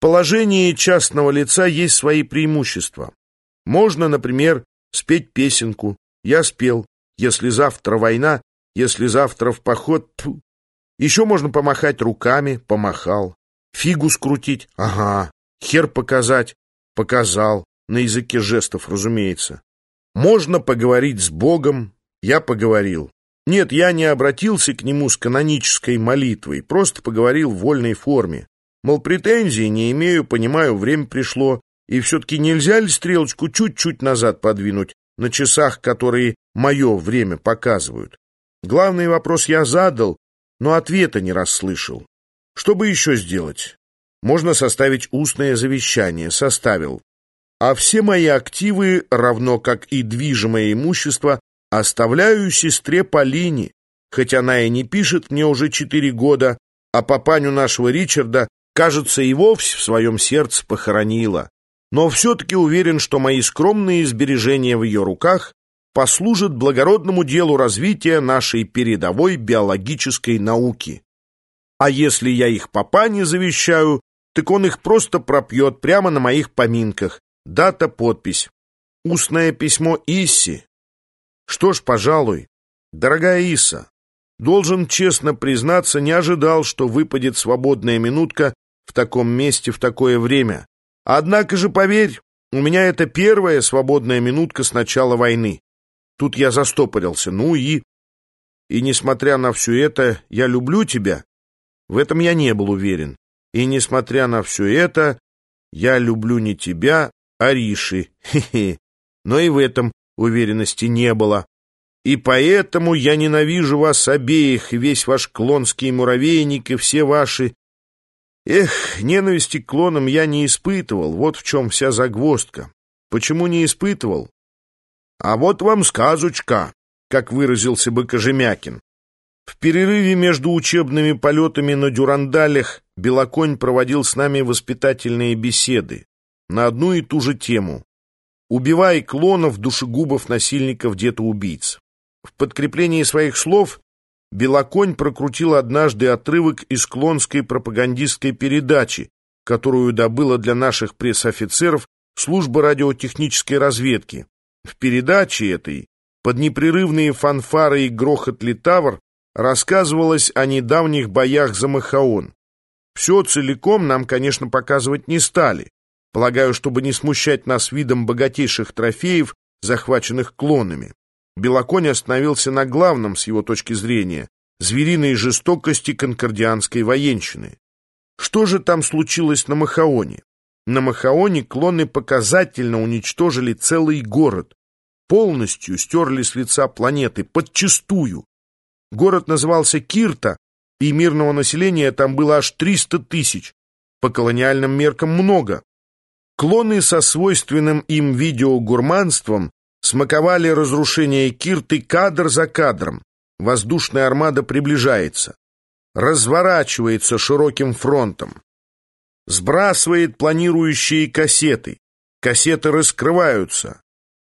положении частного лица есть свои преимущества. Можно, например, спеть песенку. Я спел. Если завтра война, если завтра в поход... Тьфу. Еще можно помахать руками. Помахал. Фигу скрутить. Ага. Хер показать. Показал. На языке жестов, разумеется. Можно поговорить с Богом. Я поговорил. Нет, я не обратился к нему с канонической молитвой, просто поговорил в вольной форме. Мол, претензий не имею, понимаю, время пришло, и все-таки нельзя ли стрелочку чуть-чуть назад подвинуть на часах, которые мое время показывают? Главный вопрос я задал, но ответа не расслышал. Что бы еще сделать? Можно составить устное завещание. Составил. А все мои активы, равно как и движимое имущество, Оставляю сестре Полине, хоть она и не пишет мне уже четыре года, а папаню нашего Ричарда, кажется, и вовсе в своем сердце похоронила. Но все-таки уверен, что мои скромные сбережения в ее руках послужат благородному делу развития нашей передовой биологической науки. А если я их папане завещаю, так он их просто пропьет прямо на моих поминках. Дата, подпись. Устное письмо Исси, что ж, пожалуй, дорогая Иса, должен честно признаться, не ожидал, что выпадет свободная минутка в таком месте в такое время. Однако же, поверь, у меня это первая свободная минутка с начала войны. Тут я застопорился. Ну и... И несмотря на все это, я люблю тебя. В этом я не был уверен. И несмотря на все это, я люблю не тебя, а Риши. Хе-хе. Но и в этом уверенности не было. И поэтому я ненавижу вас обеих, весь ваш клонский муравейник и все ваши... Эх, ненависти к клонам я не испытывал, вот в чем вся загвоздка. Почему не испытывал? А вот вам сказочка, как выразился бы Кожемякин. В перерыве между учебными полетами на дюрандалях Белоконь проводил с нами воспитательные беседы на одну и ту же тему убивай клонов, душегубов, насильников, детоубийц. В подкреплении своих слов Белоконь прокрутил однажды отрывок из клонской пропагандистской передачи, которую добыла для наших пресс-офицеров служба радиотехнической разведки. В передаче этой, под непрерывные фанфары и грохот литавр, рассказывалось о недавних боях за Махаон. Все целиком нам, конечно, показывать не стали. Полагаю, чтобы не смущать нас видом богатейших трофеев, захваченных клонами. Белоконь остановился на главном, с его точки зрения, звериной жестокости конкордианской военщины. Что же там случилось на Махаоне? На Махаоне клоны показательно уничтожили целый город, полностью стерли с лица планеты, подчистую. Город назывался Кирта, и мирного населения там было аж 300 тысяч. По колониальным меркам много. Клоны со свойственным им видеогурманством смаковали разрушение Кирты кадр за кадром. Воздушная армада приближается. Разворачивается широким фронтом. Сбрасывает планирующие кассеты. Кассеты раскрываются.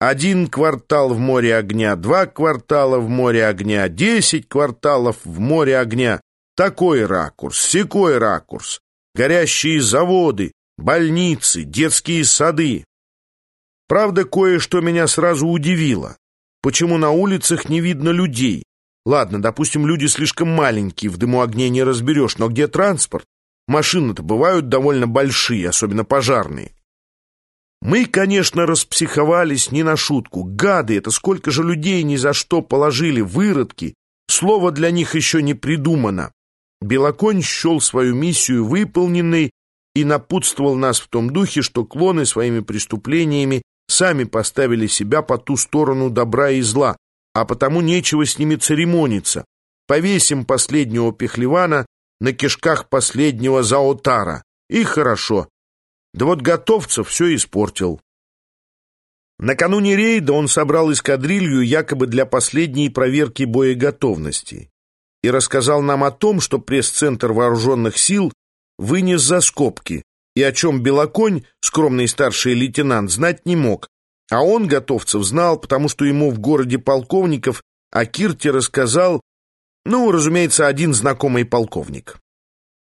Один квартал в море огня, два квартала в море огня, десять кварталов в море огня. Такой ракурс, секой ракурс. Горящие заводы, больницы, детские сады. Правда, кое-что меня сразу удивило. Почему на улицах не видно людей? Ладно, допустим, люди слишком маленькие, в дыму огней не разберешь, но где транспорт? Машины-то бывают довольно большие, особенно пожарные. Мы, конечно, распсиховались не на шутку. Гады, это сколько же людей ни за что положили, выродки. Слово для них еще не придумано. Белоконь счел свою миссию выполненной и напутствовал нас в том духе, что клоны своими преступлениями сами поставили себя по ту сторону добра и зла, а потому нечего с ними церемониться. Повесим последнего пехлевана на кишках последнего заотара. И хорошо. Да вот Готовцев все испортил. Накануне рейда он собрал эскадрилью якобы для последней проверки боеготовности и рассказал нам о том, что пресс-центр вооруженных сил вынес за скобки, и о чем Белоконь, скромный старший лейтенант, знать не мог, а он, Готовцев, знал, потому что ему в городе полковников о Кирте рассказал, ну, разумеется, один знакомый полковник.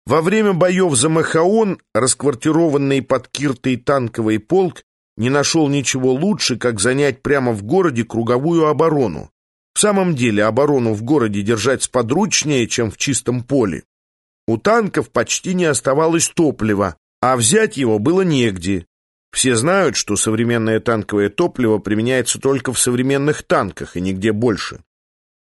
Во время боев за Махаон, расквартированный под Киртой танковый полк, не нашел ничего лучше, как занять прямо в городе круговую оборону. В самом деле оборону в городе держать сподручнее, чем в чистом поле. У танков почти не оставалось топлива, а взять его было негде. Все знают, что современное танковое топливо применяется только в современных танках и нигде больше.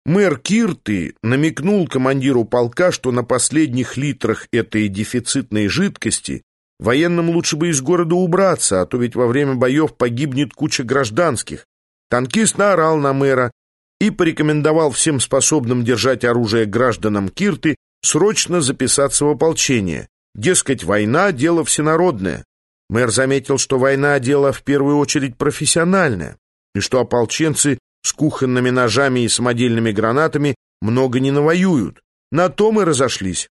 Мэр Кирты намекнул командиру полка, что на последних литрах этой дефицитной жидкости военным лучше бы из города убраться, а то ведь во время боев погибнет куча гражданских. Танкист наорал на мэра и порекомендовал всем способным держать оружие гражданам Кирты срочно записаться в ополчение. Дескать, война — дело всенародное. Мэр заметил, что война — дело в первую очередь профессиональное, и что ополченцы с кухонными ножами и самодельными гранатами много не навоюют. На то мы разошлись.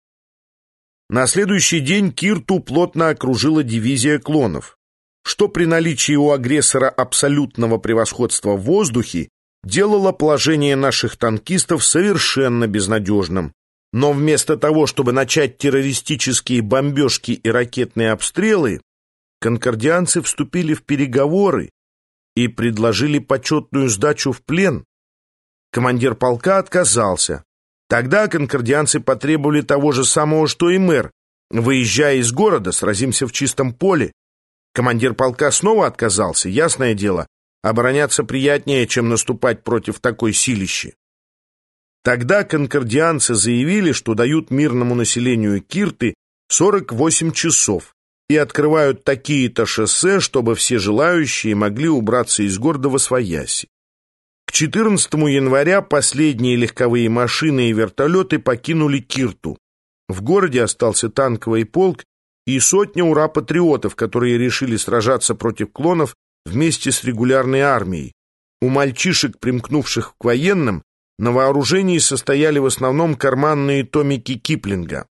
На следующий день Кирту плотно окружила дивизия клонов, что при наличии у агрессора абсолютного превосходства в воздухе делало положение наших танкистов совершенно безнадежным. Но вместо того, чтобы начать террористические бомбежки и ракетные обстрелы, конкордианцы вступили в переговоры и предложили почетную сдачу в плен. Командир полка отказался. Тогда конкордианцы потребовали того же самого, что и мэр. Выезжая из города, сразимся в чистом поле. Командир полка снова отказался, ясное дело. Обороняться приятнее, чем наступать против такой силищи. Тогда конкордианцы заявили, что дают мирному населению Кирты 48 часов, и открывают такие-то шоссе, чтобы все желающие могли убраться из города во свояси. К 14 января последние легковые машины и вертолеты покинули Кирту. В городе остался танковый полк и сотня ура-патриотов, которые решили сражаться против клонов вместе с регулярной армией. У мальчишек, примкнувших к военным, на вооружении состояли в основном карманные томики Киплинга.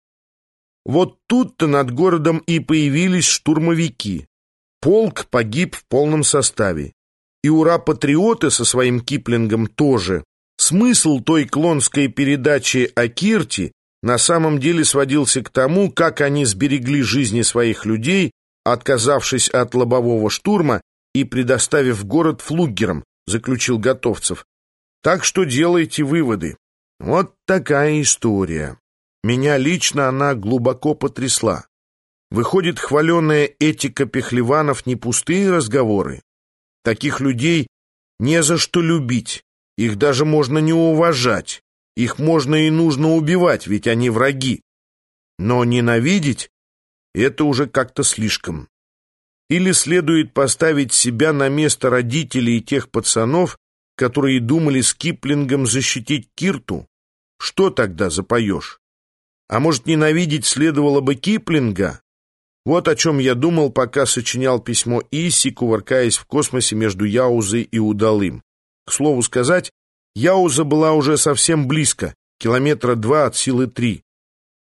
Вот тут-то над городом и появились штурмовики. Полк погиб в полном составе. И ура-патриоты со своим Киплингом тоже. Смысл той клонской передачи о Кирте на самом деле сводился к тому, как они сберегли жизни своих людей, отказавшись от лобового штурма и предоставив город флугерам, заключил Готовцев. Так что делайте выводы. Вот такая история. Меня лично она глубоко потрясла. Выходит, хваленная этика пехлеванов не пустые разговоры. Таких людей не за что любить, их даже можно не уважать, их можно и нужно убивать, ведь они враги. Но ненавидеть — это уже как-то слишком. Или следует поставить себя на место родителей и тех пацанов, которые думали с Киплингом защитить Кирту? Что тогда запоешь? А может, ненавидеть следовало бы Киплинга? Вот о чем я думал, пока сочинял письмо Иси, кувыркаясь в космосе между Яузой и Удалым. К слову сказать, Яуза была уже совсем близко, километра два от силы три.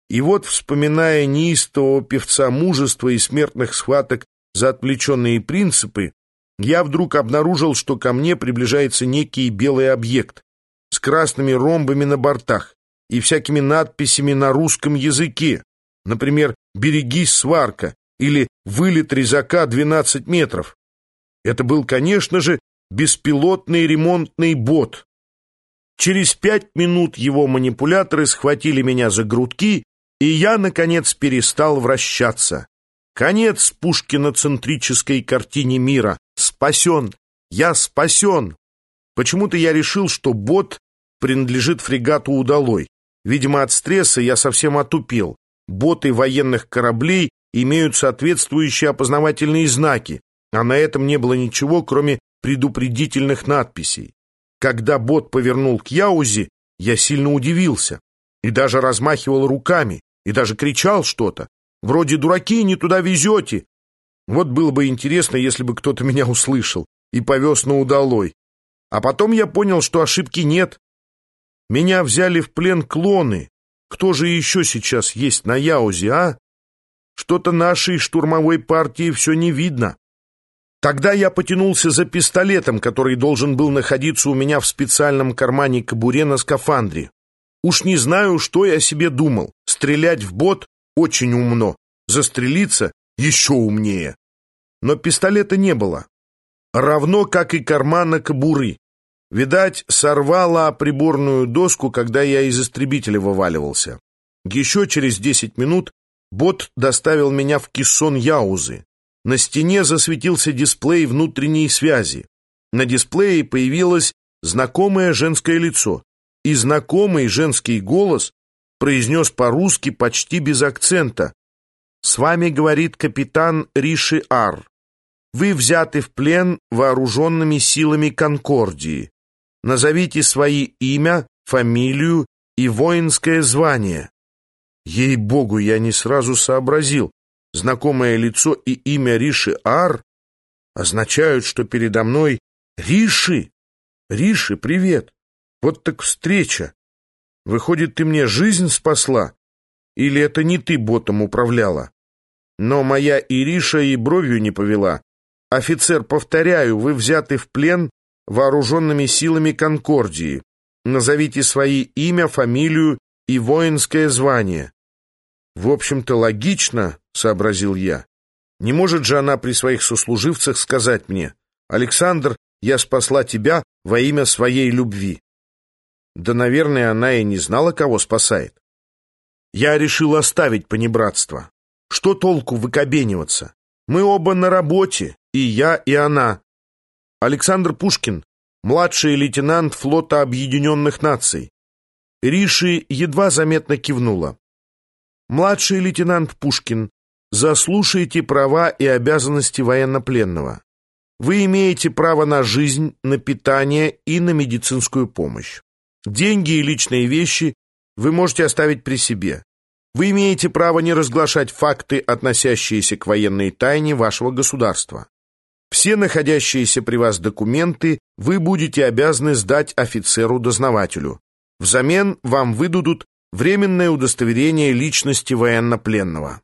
И вот, вспоминая неистового певца мужества и смертных схваток за отвлеченные принципы, я вдруг обнаружил, что ко мне приближается некий белый объект с красными ромбами на бортах и всякими надписями на русском языке. Например, «Берегись, сварка» или «Вылет резака 12 метров». Это был, конечно же, беспилотный ремонтный бот. Через пять минут его манипуляторы схватили меня за грудки, и я, наконец, перестал вращаться. Конец пушкиноцентрической картине мира. Спасен! Я спасен! Почему-то я решил, что бот принадлежит фрегату «Удалой». Видимо, от стресса я совсем отупел. Боты военных кораблей имеют соответствующие опознавательные знаки, а на этом не было ничего, кроме предупредительных надписей. Когда бот повернул к Яузе, я сильно удивился и даже размахивал руками, и даже кричал что-то. Вроде «дураки, не туда везете». Вот было бы интересно, если бы кто-то меня услышал и повез на удалой. А потом я понял, что ошибки нет, меня взяли в плен клоны. Кто же еще сейчас есть на Яузе, а? Что-то нашей штурмовой партии все не видно. Тогда я потянулся за пистолетом, который должен был находиться у меня в специальном кармане кобуре на скафандре. Уж не знаю, что я себе думал. Стрелять в бот? очень умно. Застрелиться еще умнее. Но пистолета не было. Равно, как и кармана кобуры. Видать, сорвала приборную доску, когда я из истребителя вываливался. Еще через десять минут бот доставил меня в кессон Яузы. На стене засветился дисплей внутренней связи. На дисплее появилось знакомое женское лицо, и знакомый женский голос произнес по-русски почти без акцента. «С вами говорит капитан Риши Ар. Вы взяты в плен вооруженными силами Конкордии. Назовите свои имя, фамилию и воинское звание». Ей-богу, я не сразу сообразил. Знакомое лицо и имя Риши Ар означают, что передо мной Риши. Риши, привет. Вот так встреча. Выходит, ты мне жизнь спасла? Или это не ты ботом управляла? Но моя Ириша и бровью не повела. Офицер, повторяю, вы взяты в плен вооруженными силами Конкордии. Назовите свои имя, фамилию и воинское звание. В общем-то, логично, сообразил я. Не может же она при своих сослуживцах сказать мне, «Александр, я спасла тебя во имя своей любви». Да, наверное, она и не знала, кого спасает. Я решил оставить понебратство. Что толку выкобениваться? Мы оба на работе, и я, и она. Александр Пушкин, младший лейтенант флота Объединенных Наций. Риши едва заметно кивнула. Младший лейтенант Пушкин, заслушайте права и обязанности военнопленного. Вы имеете право на жизнь, на питание и на медицинскую помощь. Деньги и личные вещи вы можете оставить при себе. Вы имеете право не разглашать факты, относящиеся к военной тайне вашего государства. Все находящиеся при вас документы вы будете обязаны сдать офицеру-дознавателю. Взамен вам выдадут временное удостоверение личности военнопленного.